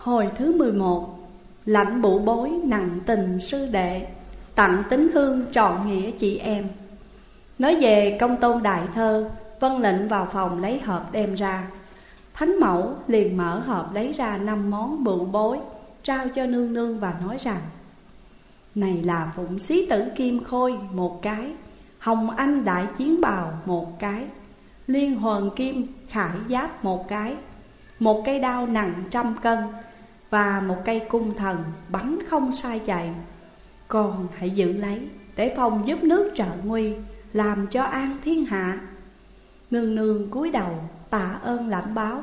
Hồi thứ 11 Lãnh bụ bối nặng tình sư đệ, Tặng tính hương trọn nghĩa chị em. Nói về công tôn đại thơ, Vân lệnh vào phòng lấy hộp đem ra. Thánh mẫu liền mở hộp lấy ra năm món bự bối, Trao cho nương nương và nói rằng, Này là phụng xí tử kim khôi, một cái, Hồng anh đại chiến bào, một cái, Liên hoàn kim khải giáp, một cái, Một cây đao nặng trăm cân và một cây cung thần bắn không sai chạy. Con hãy giữ lấy, để phòng giúp nước trợ nguy, Làm cho an thiên hạ. Nương nương cúi đầu, tạ ơn lãnh báo.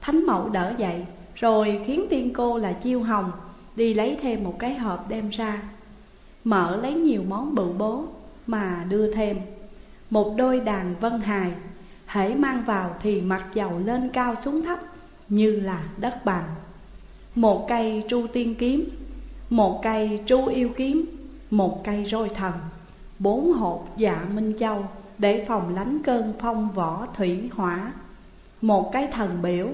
Thánh mẫu đỡ dậy, Rồi khiến tiên cô là chiêu hồng, Đi lấy thêm một cái hộp đem ra. Mở lấy nhiều món bự bố, Mà đưa thêm. Một đôi đàn vân hài, Hễ mang vào thì mặt dầu lên cao xuống thấp, Như là đất bằng. Một cây tru tiên kiếm, Một cây tru yêu kiếm, Một cây roi thần, Bốn hộp dạ minh châu Để phòng lánh cơn phong võ thủy hỏa. Một cái thần biểu,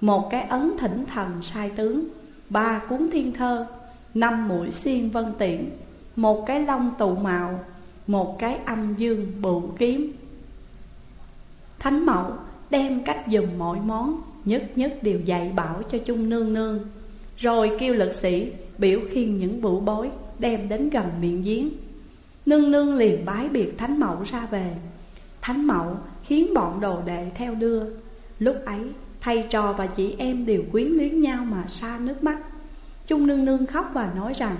Một cái ấn thỉnh thần sai tướng, Ba cuốn thiên thơ, Năm mũi xiên vân tiễn, Một cái long tụ mạo Một cái âm dương bụ kiếm. Thánh mẫu, đem cách dùng mọi món, Nhất nhất đều dạy bảo cho chung nương nương. Rồi kêu lực sĩ, biểu khiên những vũ bối, Đem đến gần miệng giếng. Nương nương liền bái biệt thánh mẫu ra về. Thánh mẫu khiến bọn đồ đệ theo đưa. Lúc ấy, thầy trò và chị em đều quyến luyến nhau mà xa nước mắt. Chung nương nương khóc và nói rằng,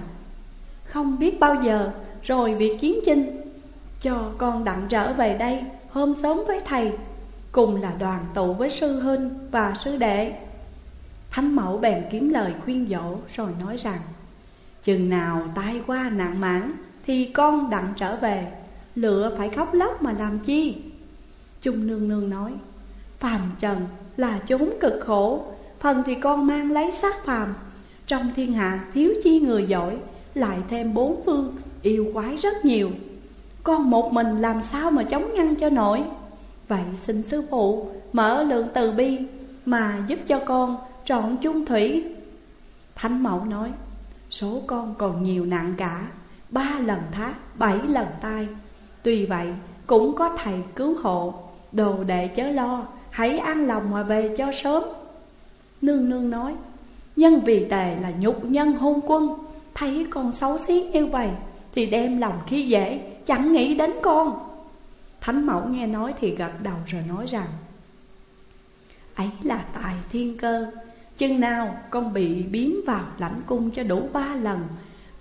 Không biết bao giờ rồi việc chiến chinh. Cho con đặng trở về đây, hôm sớm với thầy, Cùng là đoàn tụ với sư huynh và sư đệ. Thánh mẫu bèn kiếm lời khuyên dỗ rồi nói rằng, Chừng nào tai qua nạn mãn thì con đặng trở về, Lựa phải khóc lóc mà làm chi? Trung nương nương nói, Phàm trần là chốn cực khổ, Phần thì con mang lấy xác phàm. Trong thiên hạ thiếu chi người giỏi, Lại thêm bốn phương, yêu quái rất nhiều. Con một mình làm sao mà chống ngăn cho nổi? Vậy xin sư phụ mở lượng từ bi Mà giúp cho con trọn chung thủy. Thánh mẫu nói Số con còn nhiều nặng cả Ba lần thác, bảy lần tai. Tuy vậy cũng có thầy cứu hộ Đồ đệ chớ lo Hãy an lòng mà về cho sớm. Nương nương nói Nhân vì tề là nhục nhân hôn quân Thấy con xấu xí như vậy Thì đem lòng khi dễ Chẳng nghĩ đến con. Thánh mẫu nghe nói thì gật đầu rồi nói rằng Ấy là tài thiên cơ Chừng nào con bị biến vào lãnh cung cho đủ ba lần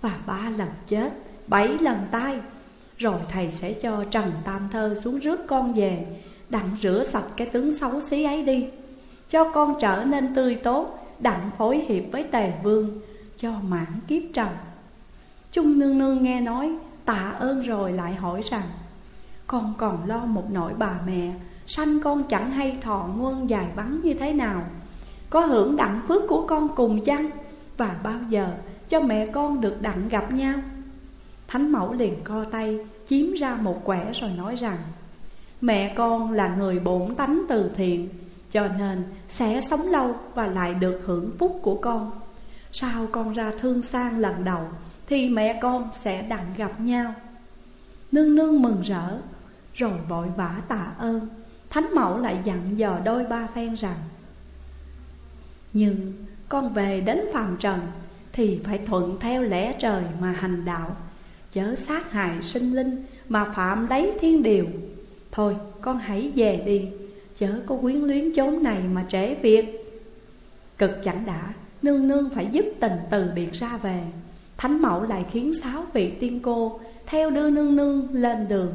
Và ba lần chết, bảy lần tai Rồi thầy sẽ cho Trần Tam Thơ xuống rước con về Đặng rửa sạch cái tướng xấu xí ấy đi Cho con trở nên tươi tốt Đặng phối hiệp với tề vương Cho mãn kiếp trần. Trung nương nương nghe nói Tạ ơn rồi lại hỏi rằng Con còn lo một nỗi bà mẹ Sanh con chẳng hay thọ nguồn dài bắn như thế nào? Có hưởng đặng phước của con cùng chăng? Và bao giờ cho mẹ con được đặng gặp nhau? Thánh mẫu liền co tay, Chiếm ra một quẻ rồi nói rằng, Mẹ con là người bổn tánh từ thiện, Cho nên sẽ sống lâu và lại được hưởng phúc của con. Sao con ra thương sang lần đầu, Thì mẹ con sẽ đặng gặp nhau. Nương nương mừng rỡ, Rồi vội vã tạ ơn. Thánh mẫu lại dặn dò đôi ba phen rằng nhưng con về đến phàm trần Thì phải thuận theo lẽ trời mà hành đạo. Chớ sát hại sinh linh mà phạm lấy thiên điều. Thôi, con hãy về đi. Chớ có quyến luyến chốn này mà trễ việc. Cực chẳng đã, Nương nương phải giúp tình từ biệt ra về. Thánh mẫu lại khiến sáu vị tiên cô Theo đưa nương nương lên đường.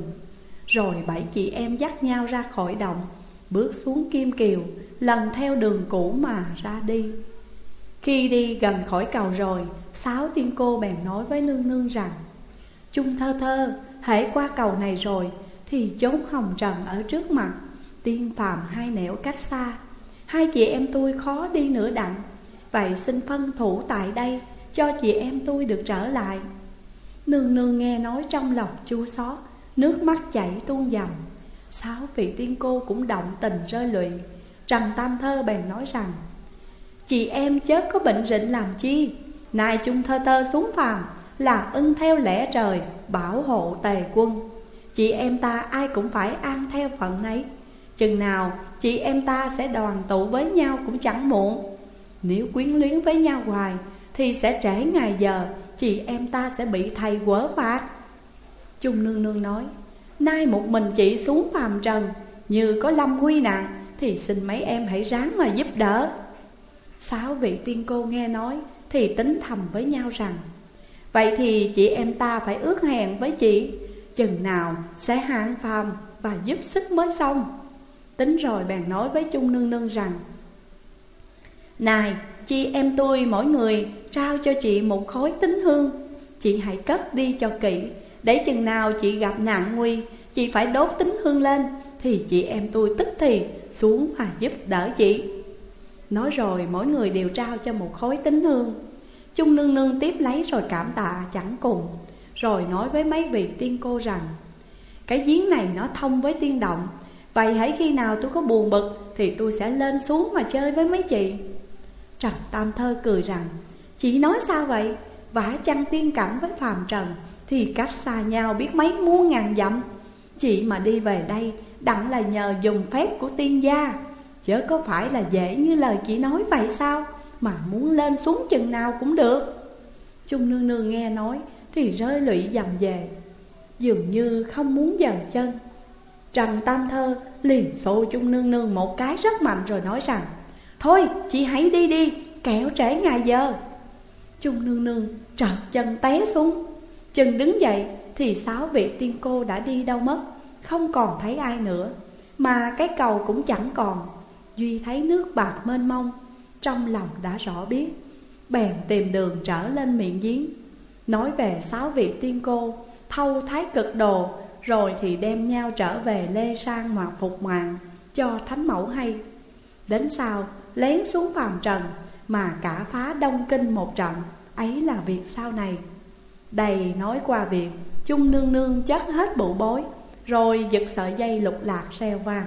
Rồi bảy chị em dắt nhau ra khỏi động. Bước xuống kim kiều, Lần theo đường cũ mà ra đi. Khi đi gần khỏi cầu rồi, Sáu tiên cô bèn nói với nương nương rằng, Chung thơ thơ Hãy qua cầu này rồi thì chốn hồng trần ở trước mặt, Tiên phàm hai nẻo cách xa. Hai chị em tôi khó đi nửa đặng, Vậy xin phân thủ tại đây Cho chị em tôi được trở lại. Nương nương nghe nói trong lòng chua xót, Nước mắt chảy tuôn dòng. Sáu vị tiên cô cũng động tình rơi lụy. Trần Tam Thơ bèn nói rằng, Chị em chớ có bệnh rịnh làm chi? Nay chung thơ tơ xuống phàm, Là ưng theo lẽ trời, Bảo hộ tề quân. Chị em ta ai cũng phải an theo phận ấy. Chừng nào chị em ta sẽ đoàn tụ với nhau cũng chẳng muộn. Nếu quyến luyến với nhau hoài, Thì sẽ trễ ngày giờ, Chị em ta sẽ bị thầy quở phạt. Trung nương nương nói Nay một mình chị xuống phàm trần, Như có lâm huy nạn Thì xin mấy em hãy ráng mà giúp đỡ. Sáu vị tiên cô nghe nói, Thì tính thầm với nhau rằng, Vậy thì chị em ta phải ước hẹn với chị, Chừng nào sẽ hạng phàm và giúp sức mới xong. Tính rồi bèn nói với Trung Nương Nương rằng, Này, chị em tôi mỗi người trao cho chị một khối tính hương, Chị hãy cất đi cho kỹ để chừng nào chị gặp nạn nguy, Chị phải đốt tính hương lên, Thì chị em tôi tức thì xuống mà giúp đỡ chị. Nói rồi mỗi người đều trao cho một khối tính hương. Trung nương nương tiếp lấy rồi cảm tạ chẳng cùng, Rồi nói với mấy vị tiên cô rằng, Cái giếng này nó thông với tiên động, Vậy hãy khi nào tôi có buồn bực Thì tôi sẽ lên xuống mà chơi với mấy chị. Trần Tam Thơ cười rằng, Chị nói sao vậy? Vả chăng tiên cảnh với phàm trần thì cách xa nhau biết mấy muôn ngàn dặm. Chị mà đi về đây, Đặng là nhờ dùng phép của tiên gia. Chớ có phải là dễ như lời chị nói vậy sao? Mà muốn lên xuống chừng nào cũng được. Trung nương nương nghe nói, Thì rơi lụy dầm về. Dường như không muốn dời chân. Trần Tam Thơ liền xô Trung nương nương một cái rất mạnh rồi nói rằng, Thôi, chị hãy đi đi kẻo trễ ngày giờ. Trung nương nương trợt chân té xuống chừng đứng dậy thì sáu vị tiên cô đã đi đâu mất, Không còn thấy ai nữa. Mà cái cầu cũng chẳng còn. Duy thấy nước bạc mênh mông, Trong lòng đã rõ biết. Bèn tìm đường trở lên miệng giếng. Nói về sáu vị tiên cô, Thâu thái cực đồ, Rồi thì đem nhau trở về Lê Sang mà phục mạng, Cho Thánh Mẫu hay. Đến sau, lén xuống phàm trần, Mà cả phá Đông Kinh một trận Ấy là việc sau này. Đầy nói qua việc, Chung nương nương chất hết bụ bối, Rồi giật sợi dây lục lạc reo vàng